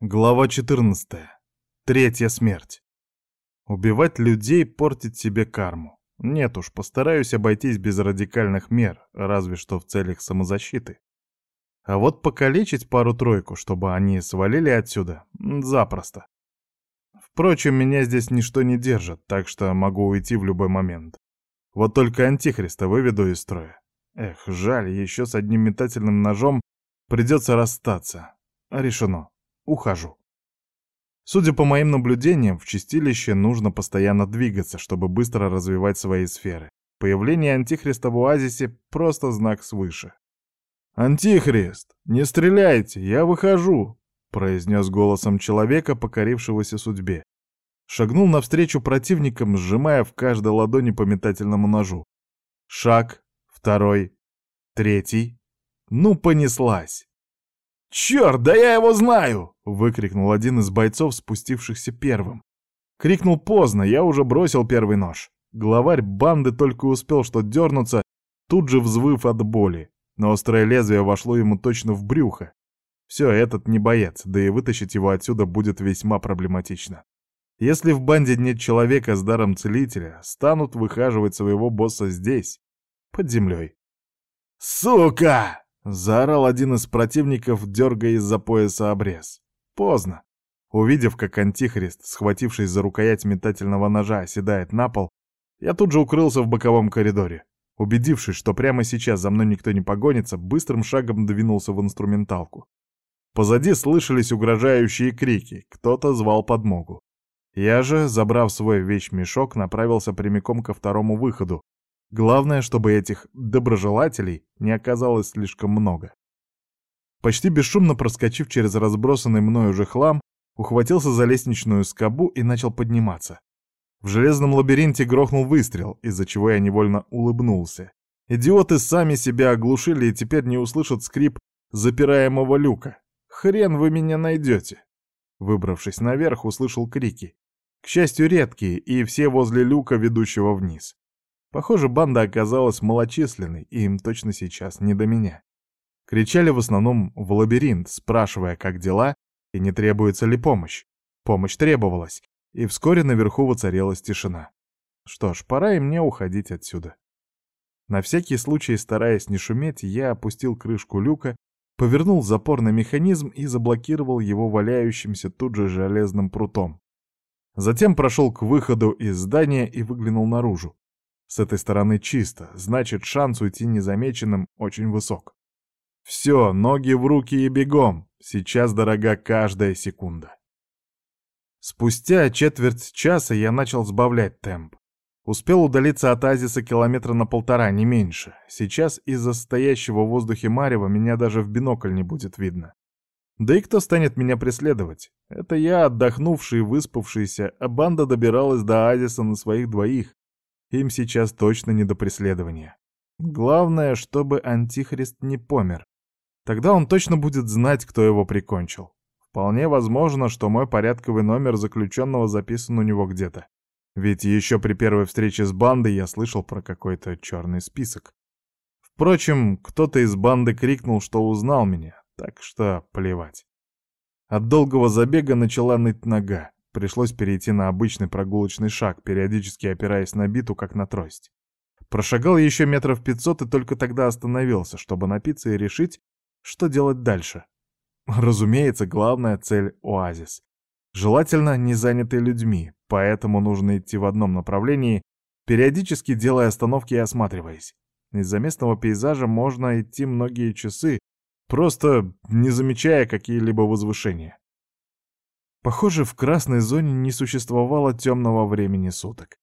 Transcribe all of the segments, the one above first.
Глава 14. Третья смерть. Убивать людей, портить себе карму. Нет уж, постараюсь обойтись без радикальных мер, разве что в целях самозащиты. А вот покалечить пару-тройку, чтобы они свалили отсюда, запросто. Впрочем, меня здесь ничто не держит, так что могу уйти в любой момент. Вот только Антихриста выведу из строя. Эх, жаль, еще с одним метательным ножом придется расстаться. Решено ухожу. Судя по моим наблюдениям, в чистилище нужно постоянно двигаться, чтобы быстро развивать свои сферы. Появление Антихриста в оазисе — просто знак свыше. «Антихрист, не стреляйте, я выхожу!» — произнес голосом человека, покорившегося судьбе. Шагнул навстречу противникам, сжимая в каждой ладони по метательному ножу. Шаг, второй, третий. Ну, понеслась. «Черт, да я его знаю!» — выкрикнул один из бойцов, спустившихся первым. Крикнул поздно, я уже бросил первый нож. Главарь банды только успел что дернуться, тут же взвыв от боли, но острое лезвие вошло ему точно в брюхо. Все, этот не боец, да и вытащить его отсюда будет весьма проблематично. Если в банде нет человека с даром целителя, станут выхаживать своего босса здесь, под землей. «Сука!» Заорал один из противников, дергая из-за пояса обрез. Поздно. Увидев, как антихрист, схватившись за рукоять метательного ножа, оседает на пол, я тут же укрылся в боковом коридоре. Убедившись, что прямо сейчас за мной никто не погонится, быстрым шагом двинулся в инструменталку. Позади слышались угрожающие крики, кто-то звал подмогу. Я же, забрав свой вещмешок, направился прямиком ко второму выходу, Главное, чтобы этих доброжелателей не оказалось слишком много. Почти бесшумно проскочив через разбросанный мной уже хлам, ухватился за лестничную скобу и начал подниматься. В железном лабиринте грохнул выстрел, из-за чего я невольно улыбнулся. Идиоты сами себя оглушили и теперь не услышат скрип запираемого люка. Хрен вы меня найдете. Выбравшись наверх, услышал крики. К счастью, редкие, и все возле люка, ведущего вниз. Похоже, банда оказалась малочисленной, и им точно сейчас не до меня. Кричали в основном в лабиринт, спрашивая, как дела и не требуется ли помощь. Помощь требовалась, и вскоре наверху воцарилась тишина. Что ж, пора и мне уходить отсюда. На всякий случай, стараясь не шуметь, я опустил крышку люка, повернул запорный механизм и заблокировал его валяющимся тут же железным прутом. Затем прошел к выходу из здания и выглянул наружу. С этой стороны чисто, значит, шанс уйти незамеченным очень высок. Все, ноги в руки и бегом. Сейчас дорога каждая секунда. Спустя четверть часа я начал сбавлять темп. Успел удалиться от Азиса километра на полтора, не меньше. Сейчас из-за стоящего в воздухе марева меня даже в бинокль не будет видно. Да и кто станет меня преследовать? Это я, отдохнувший, выспавшийся, а банда добиралась до Азиса на своих двоих, им сейчас точно не до преследования. Главное, чтобы Антихрист не помер. Тогда он точно будет знать, кто его прикончил. Вполне возможно, что мой порядковый номер заключенного записан у него где-то. Ведь еще при первой встрече с бандой я слышал про какой-то черный список. Впрочем, кто-то из банды крикнул, что узнал меня, так что плевать. От долгого забега начала ныть нога. Пришлось перейти на обычный прогулочный шаг, периодически опираясь на биту, как на трость. Прошагал еще метров пятьсот и только тогда остановился, чтобы напиться и решить, что делать дальше. Разумеется, главная цель — оазис. Желательно не занятый людьми, поэтому нужно идти в одном направлении, периодически делая остановки и осматриваясь. Из-за местного пейзажа можно идти многие часы, просто не замечая какие-либо возвышения. Похоже, в красной зоне не существовало темного времени суток.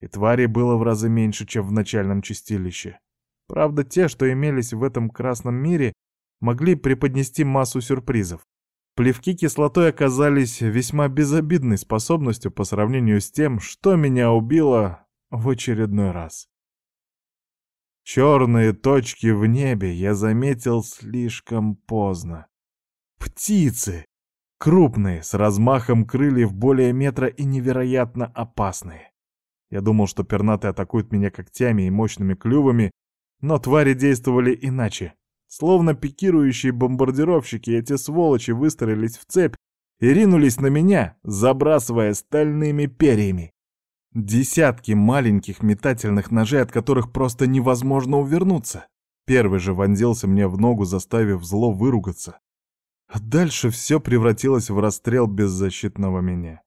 И тварей было в разы меньше, чем в начальном чистилище. Правда, те, что имелись в этом красном мире, могли преподнести массу сюрпризов. Плевки кислотой оказались весьма безобидной способностью по сравнению с тем, что меня убило в очередной раз. Черные точки в небе я заметил слишком поздно. Птицы! Крупные, с размахом крыльев более метра и невероятно опасные. Я думал, что пернатые атакуют меня когтями и мощными клювами, но твари действовали иначе. Словно пикирующие бомбардировщики, эти сволочи выстроились в цепь и ринулись на меня, забрасывая стальными перьями. Десятки маленьких метательных ножей, от которых просто невозможно увернуться. Первый же вонзился мне в ногу, заставив зло выругаться. А дальше все превратилось в расстрел беззащитного меня.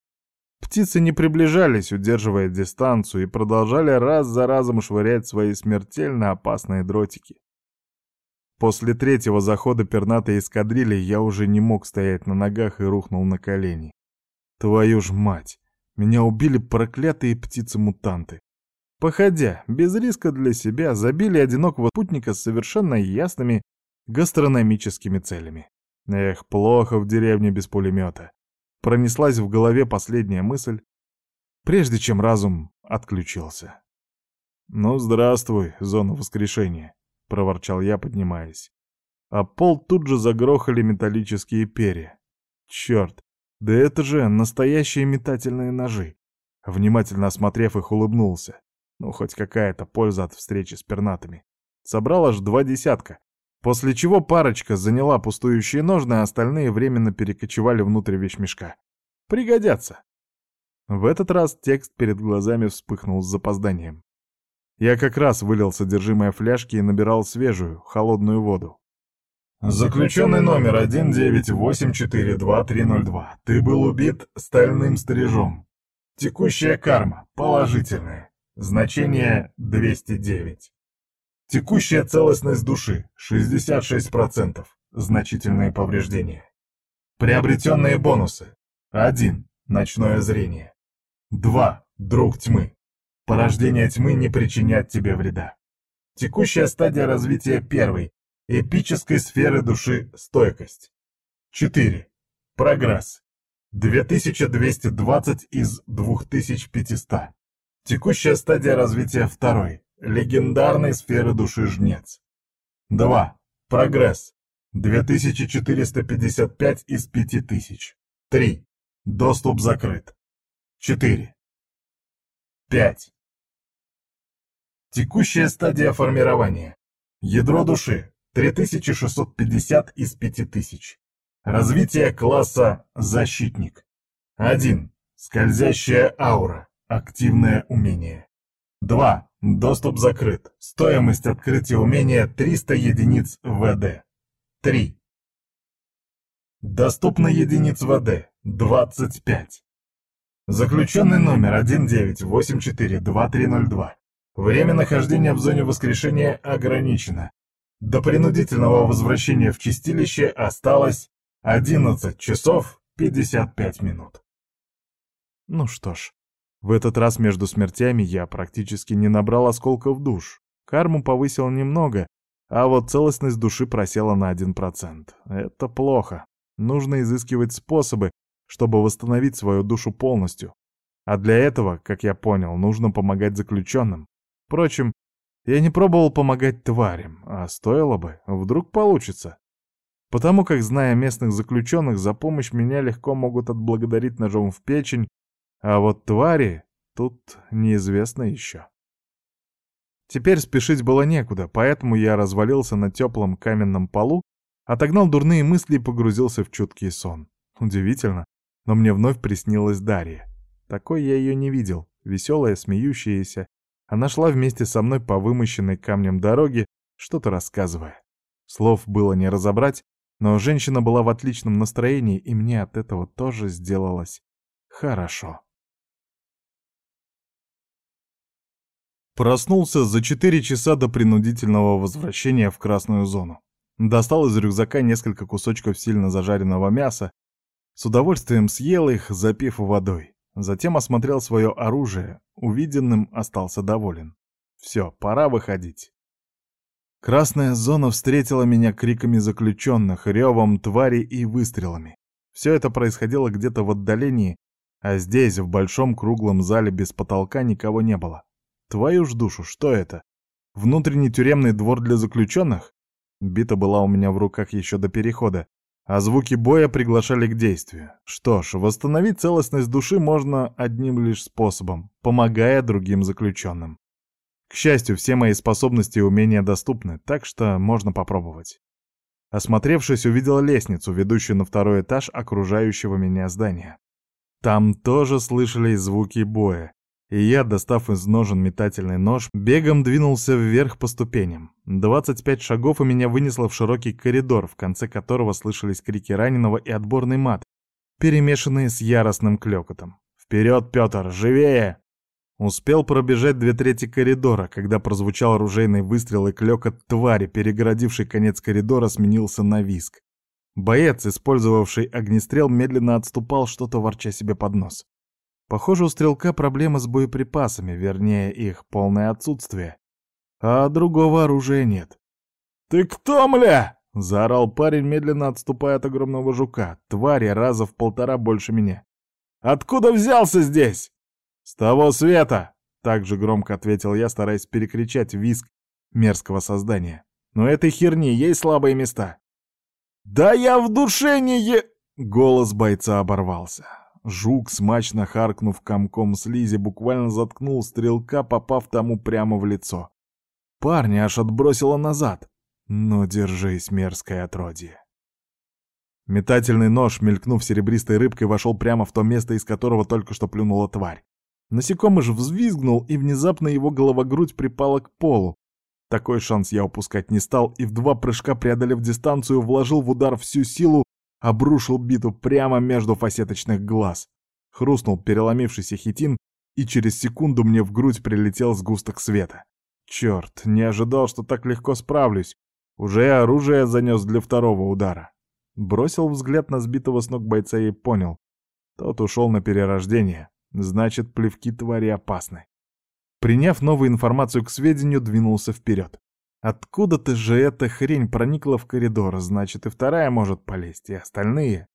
Птицы не приближались, удерживая дистанцию, и продолжали раз за разом швырять свои смертельно опасные дротики. После третьего захода пернатой эскадрильи я уже не мог стоять на ногах и рухнул на колени. Твою ж мать! Меня убили проклятые птицы-мутанты. Походя, без риска для себя, забили одинокого путника с совершенно ясными гастрономическими целями. Эх, плохо в деревне без пулемета. Пронеслась в голове последняя мысль, прежде чем разум отключился. «Ну, здравствуй, зона воскрешения», — проворчал я, поднимаясь. А пол тут же загрохали металлические перья. Черт, да это же настоящие метательные ножи. Внимательно осмотрев их, улыбнулся. Ну, хоть какая-то польза от встречи с пернатыми. Собрал аж два десятка. После чего парочка заняла пустующие ножны, а остальные временно перекочевали внутрь вещмешка. Пригодятся. В этот раз текст перед глазами вспыхнул с запозданием. Я как раз вылил содержимое фляжки и набирал свежую, холодную воду. Заключенный номер 19842-302. Ты был убит стальным стрижом. Текущая карма положительная. Значение 209. Текущая целостность души 66%. Значительные повреждения. Приобретенные бонусы. 1. Ночное зрение. 2. Друг тьмы. Порождение тьмы не причинят тебе вреда. Текущая стадия развития первой эпической сферы души стойкость. 4. Прогресс. 2220 из 2500. Текущая стадия развития второй. Легендарной сферы души жнец. 2. Прогресс. 2455 из 5000. 3. Доступ закрыт. 4. 5. Текущая стадия формирования. Ядро души 3650 из 5000. Развитие класса «Защитник». 1. Скользящая аура. Активное умение. 2. Доступ закрыт. Стоимость открытия умения 300 единиц ВД. 3. Доступно единиц ВД 25. Заключенный номер 19842302. Время нахождения в зоне воскрешения ограничено. До принудительного возвращения в чистилище осталось 11 часов 55 минут. Ну что ж, в этот раз между смертями я практически не набрал осколков душ. Карму повысил немного, а вот целостность души просела на 1%. Это плохо. Нужно изыскивать способы, чтобы восстановить свою душу полностью. А для этого, как я понял, нужно помогать заключенным. Впрочем, я не пробовал помогать тварям, а стоило бы, вдруг получится. Потому как, зная местных заключенных, за помощь меня легко могут отблагодарить ножом в печень, а вот твари тут неизвестно еще. Теперь спешить было некуда, поэтому я развалился на теплом каменном полу, отогнал дурные мысли и погрузился в чуткий сон. Удивительно, но мне вновь приснилась Дарья. Такой я ее не видел, веселая, смеющаяся, она шла вместе со мной по вымощенной камнем дороге, что-то рассказывая. Слов было не разобрать, но женщина была в отличном настроении, и мне от этого тоже сделалось хорошо. Проснулся за четыре часа до принудительного возвращения в красную зону. Достал из рюкзака несколько кусочков сильно зажаренного мяса, с удовольствием съел их, запив водой. Затем осмотрел свое оружие, увиденным остался доволен. Все, пора выходить. Красная зона встретила меня криками заключенных, ревом твари и выстрелами. Все это происходило где-то в отдалении, а здесь, в большом круглом зале без потолка, никого не было. Твою ж душу, что это? Внутренний тюремный двор для заключенных? Бита была у меня в руках еще до перехода, а звуки боя приглашали к действию. Что ж, восстановить целостность души можно одним лишь способом, помогая другим заключенным. К счастью, все мои способности и умения доступны, так что можно попробовать. Осмотревшись, увидел лестницу, ведущую на второй этаж окружающего меня здания. Там тоже слышались звуки боя, и я, достав из ножен метательный нож, бегом двинулся вверх по ступеням. 25 шагов и меня вынесло в широкий коридор, в конце которого слышались крики раненого и отборный мат, перемешанные с яростным клёкотом. «Вперед, Пётр, живее!» Успел пробежать две трети коридора, когда прозвучал оружейный выстрел и клёкот твари, перегородивший конец коридора, сменился на виск. Боец, использовавший огнестрел, медленно отступал, что-то ворча себе под нос. Похоже, у стрелка проблема с боеприпасами, вернее, их полное отсутствие. А другого оружия нет. «Ты кто, мля?» — заорал парень, медленно отступая от огромного жука. Твари раза в полтора больше меня. «Откуда взялся здесь?» «С того света!» — так же громко ответил я, стараясь перекричать визг мерзкого создания. «Но этой херни есть слабые места». «Да я в душе не е...» Голос бойца оборвался. Жук, смачно харкнув комком слизи, буквально заткнул стрелка, попав тому прямо в лицо. Парня аж отбросило назад. Но держись, мерзкое отродье. Метательный нож, мелькнув серебристой рыбкой, вошел прямо в то место, из которого только что плюнула тварь. Насекомый же взвизгнул, и внезапно его головогрудь припала к полу. Такой шанс я упускать не стал, и в два прыжка, преодолев дистанцию, вложил в удар всю силу, обрушил биту прямо между фасеточных глаз. Хрустнул переломившийся хитин, и через секунду мне в грудь прилетел сгусток света. Черт, не ожидал, что так легко справлюсь. Уже оружие занес для второго удара. Бросил взгляд на сбитого с ног бойца и понял. Тот ушел на перерождение. Значит, плевки твари опасны. Приняв новую информацию к сведению, двинулся вперед. Откуда-то же эта хрень проникла в коридор, значит, и вторая может полезть, и остальные.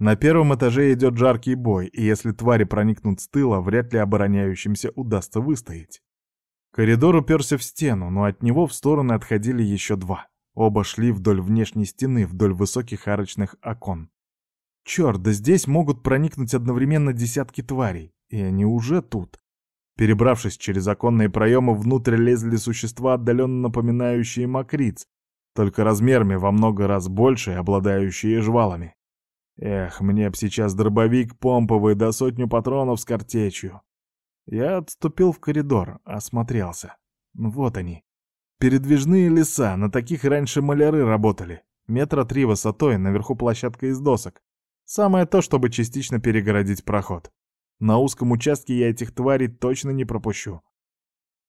На первом этаже идет жаркий бой, и если твари проникнут с тыла, вряд ли обороняющимся удастся выстоять. Коридор уперся в стену, но от него в стороны отходили еще два. Оба шли вдоль внешней стены, вдоль высоких арочных окон. Черт, да здесь могут проникнуть одновременно десятки тварей, и они уже тут. Перебравшись через оконные проемы, внутрь лезли существа, отдаленно напоминающие мокриц, только размерами во много раз больше и обладающие жвалами. Эх, мне б сейчас дробовик помповый до сотню патронов с картечью. Я отступил в коридор, осмотрелся. Вот они. Передвижные леса, на таких раньше маляры работали. Метра три высотой, наверху площадка из досок. Самое то, чтобы частично перегородить проход. На узком участке я этих тварей точно не пропущу.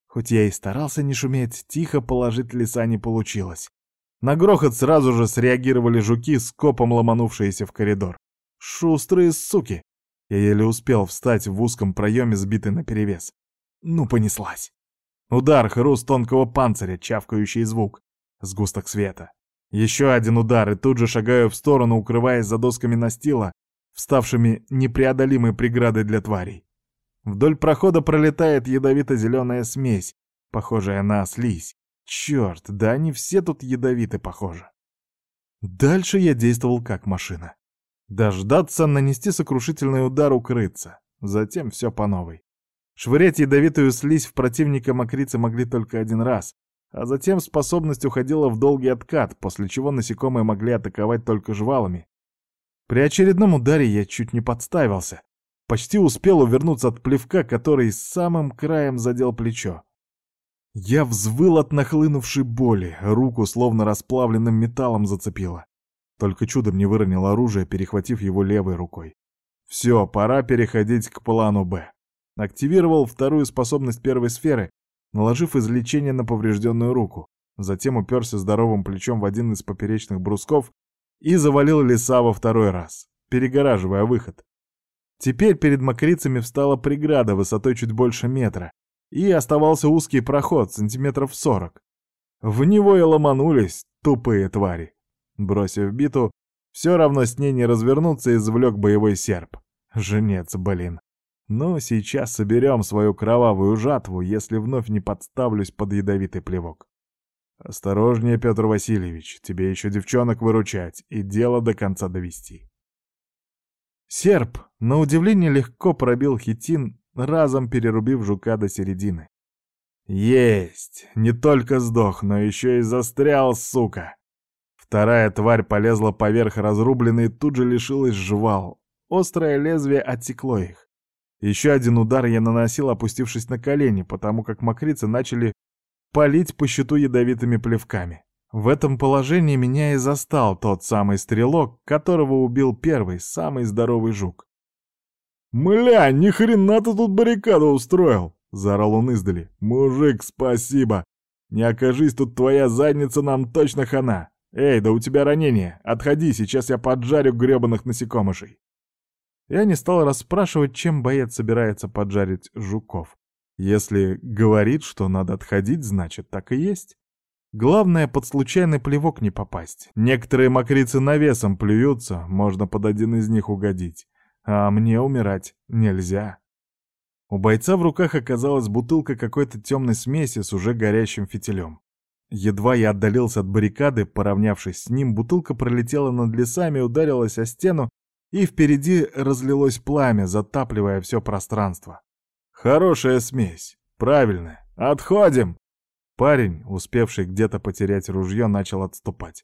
Хоть я и старался не шуметь, тихо положить леса не получилось. На грохот сразу же среагировали жуки, скопом ломанувшиеся в коридор. Шустрые суки! Я еле успел встать в узком проеме, сбитый наперевес. Ну, понеслась. Удар, хруст тонкого панциря, чавкающий звук. Сгусток света. Еще один удар, и тут же шагаю в сторону, укрываясь за досками настила, вставшими непреодолимой преградой для тварей. Вдоль прохода пролетает ядовито-зеленая смесь, похожая на слизь. Черт, да они все тут ядовиты, похоже. Дальше я действовал как машина. Дождаться, нанести сокрушительный удар, укрыться. Затем все по новой. Швырять ядовитую слизь в противника мокрицы могли только один раз, а затем способность уходила в долгий откат, после чего насекомые могли атаковать только жвалами. При очередном ударе я чуть не подставился. Почти успел увернуться от плевка, который самым краем задел плечо. Я взвыл от нахлынувшей боли, руку словно расплавленным металлом зацепило. Только чудом не выронил оружие, перехватив его левой рукой. Все, пора переходить к плану «Б». Активировал вторую способность первой сферы наложив излечение на поврежденную руку. Затем уперся здоровым плечом в один из поперечных брусков и завалил леса во второй раз, перегораживая выход. Теперь перед мокрицами встала преграда высотой чуть больше метра, и оставался узкий проход, сантиметров сорок. В него и ломанулись тупые твари. Бросив биту, все равно с ней не развернуться, и извлек боевой серп. Женец, блин. Но сейчас соберем свою кровавую жатву, если вновь не подставлюсь под ядовитый плевок. Осторожнее, Петр Васильевич, тебе еще девчонок выручать и дело до конца довести. Серп, на удивление, легко пробил хитин, разом перерубив жука до середины. Есть! Не только сдох, но еще и застрял, сука! Вторая тварь полезла поверх разрубленной и тут же лишилась жвал. Острое лезвие отсекло их. Еще один удар я наносил, опустившись на колени, потому как мокрицы начали палить по щиту ядовитыми плевками. В этом положении меня и застал тот самый стрелок, которого убил первый, самый здоровый жук. «Мля, ни хрена ты тут баррикаду устроил!» — заорал он издали. «Мужик, спасибо! Не окажись тут твоя задница, нам точно хана! Эй, да у тебя ранение! Отходи, сейчас я поджарю гребаных насекомышей!» Я не стал расспрашивать, чем боец собирается поджарить жуков. Если говорит, что надо отходить, значит, так и есть. Главное, под случайный плевок не попасть. Некоторые мокрицы навесом плюются, можно под один из них угодить. А мне умирать нельзя. У бойца в руках оказалась бутылка какой-то темной смеси с уже горящим фитилем. Едва я отдалился от баррикады, поравнявшись с ним, бутылка пролетела над лесами, ударилась о стену, и впереди разлилось пламя, затапливая все пространство. Хорошая смесь. Правильная. Отходим! Парень, успевший где-то потерять ружье, начал отступать.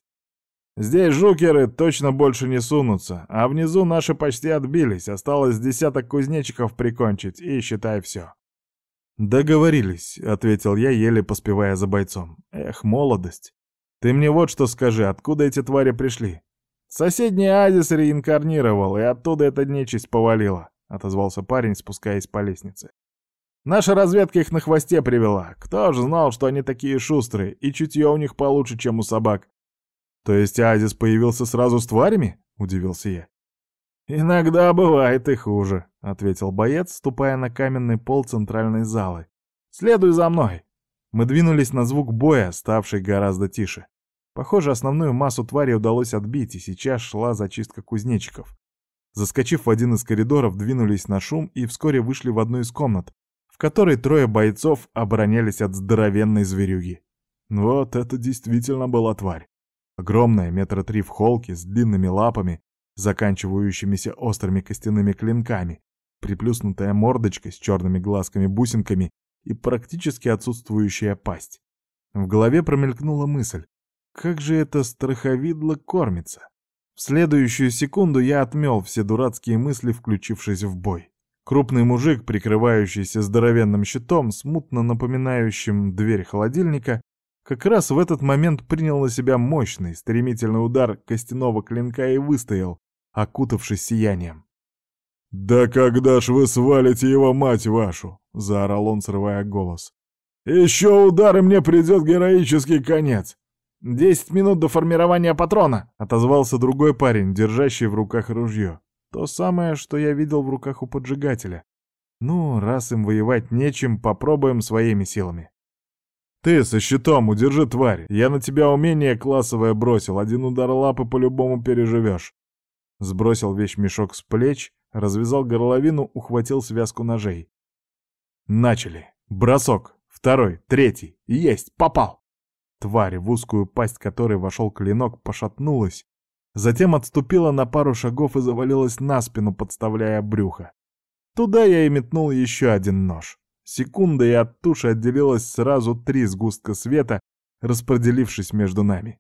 Здесь жукеры точно больше не сунутся, а внизу наши почти отбились, осталось десяток кузнечиков прикончить, и считай все. «Договорились», — ответил я, еле поспевая за бойцом. «Эх, молодость! Ты мне вот что скажи, откуда эти твари пришли?» «Соседний Азис реинкарнировал, и оттуда эта нечисть повалила», — отозвался парень, спускаясь по лестнице. Наша разведка их на хвосте привела. Кто же знал, что они такие шустрые, и чутье у них получше, чем у собак. То есть Азис появился сразу с тварями? Удивился я. «Иногда бывает и хуже», — ответил боец, ступая на каменный пол центральной залы. «Следуй за мной». Мы двинулись на звук боя, ставший гораздо тише. Похоже, основную массу твари удалось отбить, и сейчас шла зачистка кузнечиков. Заскочив в один из коридоров, двинулись на шум и вскоре вышли в одну из комнат, которой трое бойцов оборонялись от здоровенной зверюги. Вот это действительно была тварь. Огромная, метра три в холке, с длинными лапами, заканчивающимися острыми костяными клинками, приплюснутая мордочка с черными глазками-бусинками и практически отсутствующая пасть. В голове промелькнула мысль, как же это страховидло кормится? В следующую секунду я отмел все дурацкие мысли, включившись в бой. Крупный мужик, прикрывающийся здоровенным щитом, смутно напоминающим дверь холодильника, как раз в этот момент принял на себя мощный, стремительный удар костяного клинка и выстоял, окутавшись сиянием. «Да когда ж вы свалите его, мать вашу!» — заорал он, срывая голос. «Еще удар, и мне придет героический конец!» «Десять минут до формирования патрона!» — отозвался другой парень, держащий в руках ружье. То самое, что я видел в руках у поджигателя. Ну, раз им воевать нечем, попробуем своими силами. Ты со щитом удержи тварь. Я на тебя умение классовое бросил. Один удар лапы по-любому переживешь. Сбросил вещмешок с плеч, развязал горловину, ухватил связку ножей. Начали. Бросок. Второй, третий. Есть, попал. Тварь, в узкую пасть которой вошел клинок, пошатнулась, Затем отступила на пару шагов и завалилась на спину, подставляя брюхо. Туда я и метнул еще один нож. Секунда, и от туши отделилось сразу три сгустка света, распределившись между нами.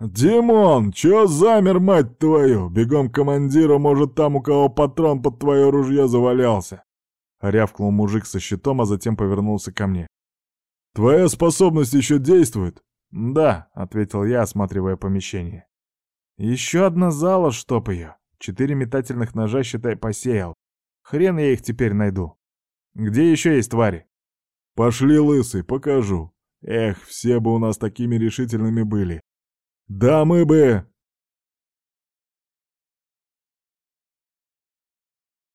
«Димон, чё замер, мать твою? Бегом к командиру, может, там у кого патрон под твое ружье завалялся!» Рявкнул мужик со щитом, а затем повернулся ко мне. «Твоя способность еще действует?» «Да», — ответил я, осматривая помещение. Еще одна зала, чтоб ее. Четыре метательных ножа, считай, посеял. Хрен я их теперь найду. Где еще есть твари? Пошли, лысый, покажу. Эх, все бы у нас такими решительными были. Да мы бы...